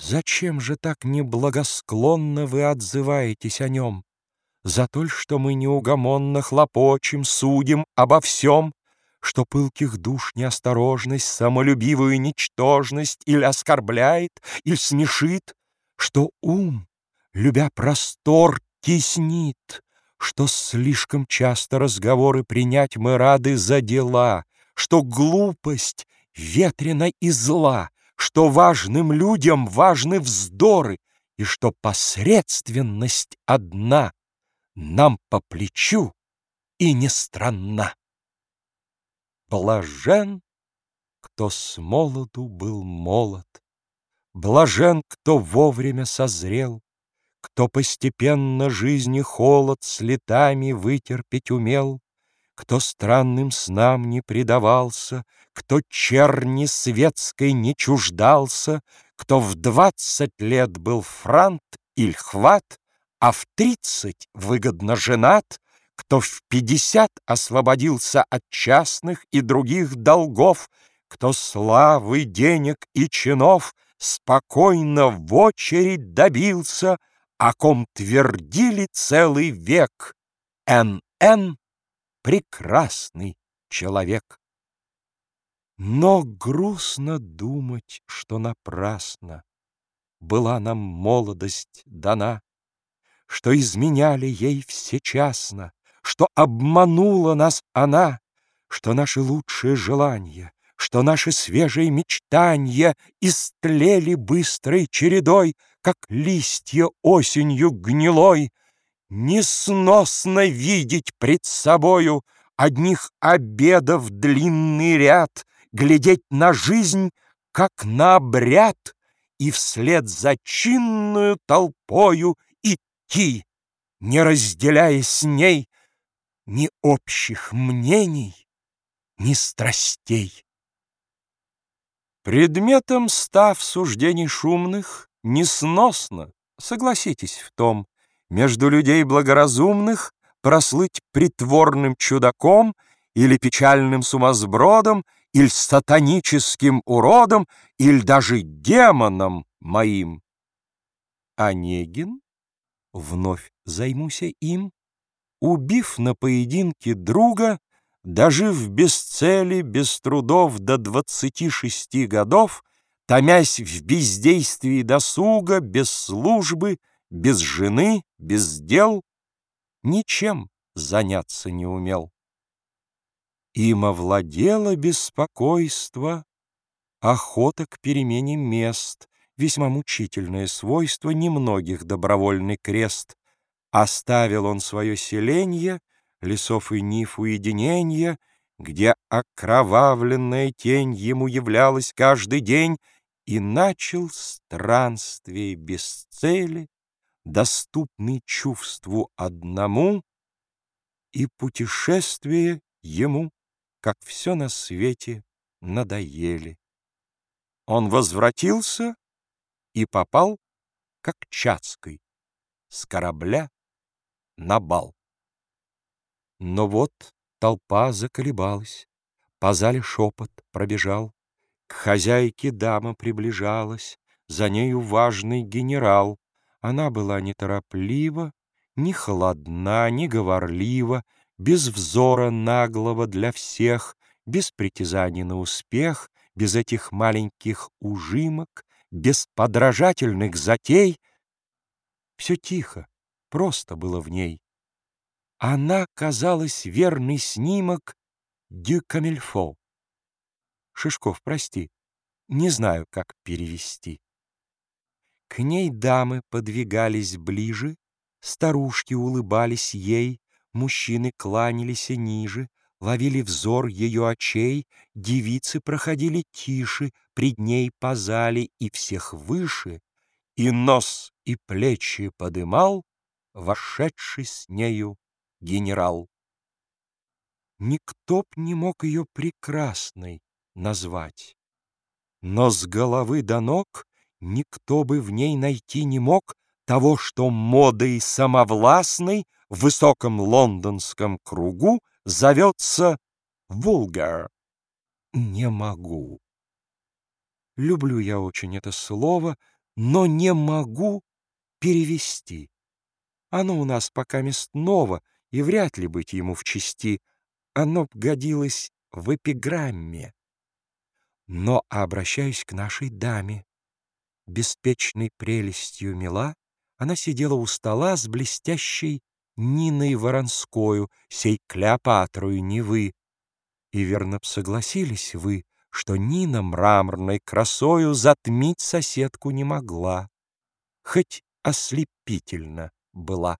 Зачем же так неблагосклонно вы отзываетесь о нем? За то, что мы неугомонно хлопочем, судим обо всем, Что пылких душ неосторожность, самолюбивую ничтожность Или оскорбляет, или смешит, Что ум, любя простор, теснит, Что слишком часто разговоры принять мы рады за дела, Что глупость ветрена и зла, что важным людям важны вздоры, и что посредственность одна нам по плечу и не странна. Блажен, кто с молоду был молод, Блажен, кто вовремя созрел, Кто постепенно жизни холод С летами вытерпеть умел, Кто странным снам не предавался, кто черни светской не чуждался, Кто в двадцать лет был франт или хват, А в тридцать выгодно женат, Кто в пятьдесят освободился от частных и других долгов, Кто славы, денег и чинов Спокойно в очередь добился, О ком твердили целый век Н.Н. прекрасный человек. Но грустно думать, что напрасно Была нам молодость дана, Что изменяли ей всечасно, Что обманула нас она, Что наши лучшие желания, Что наши свежие мечтания Истлели быстрой чередой, Как листья осенью гнилой. Несносно видеть пред собою Одних обедов длинный ряд — глядеть на жизнь, как на обряд, и вслед за чинную толпою идти, не разделяя с ней ни общих мнений, ни страстей. Предметом став суждений шумных, несносно, согласитесь в том, между людей благоразумных прослыть притворным чудаком или печальным сумасбродом Иль сатаническим уродом, Иль даже демоном моим. Онегин, вновь займуся им, Убив на поединке друга, Дожив без цели, без трудов До двадцати шести годов, Томясь в бездействии досуга, Без службы, без жены, без дел, Ничем заняться не умел. Им овладело беспокойство, охота к перемене мест, весьма мучительное свойство немногих добровольный крест. Оставил он свое селенье, лесов и ниф уединенья, где окровавленная тень ему являлась каждый день, и начал странствие без цели, доступный чувству одному, и путешествие ему как все на свете надоели. Он возвратился и попал, как Чацкой, с корабля на бал. Но вот толпа заколебалась, по зале шепот пробежал, к хозяйке дама приближалась, за нею важный генерал. Она была нетороплива, не холодна, не говорлива, без взора наглого для всех, без притязаний на успех, без этих маленьких ужимок, без подражательных затей. Все тихо, просто было в ней. Она казалась верный снимок Дю Камильфо. Шишков, прости, не знаю, как перевести. К ней дамы подвигались ближе, старушки улыбались ей, Мужчины кланялись ниже, ловили взор ее очей, девицы проходили тише, пред ней по зале и всех выше, и нос и плечи подымал, вошедший с нею генерал. Никто б не мог ее прекрасной назвать, но с головы до ног никто бы в ней найти не мог того, что модой самовластной в высоком лондонском кругу зовется «вулгар». Не могу. Люблю я очень это слово, но не могу перевести. Оно у нас пока мест ново, и вряд ли быть ему в чести. Оно б годилось в эпиграмме. Но обращаюсь к нашей даме. Беспечной прелестью мила, она сидела у стола с блестящей Ниной Воронскою, сей Клеопатрою Невы. И верно б согласились вы, что Нина мраморной красою затмить соседку не могла, хоть ослепительно была.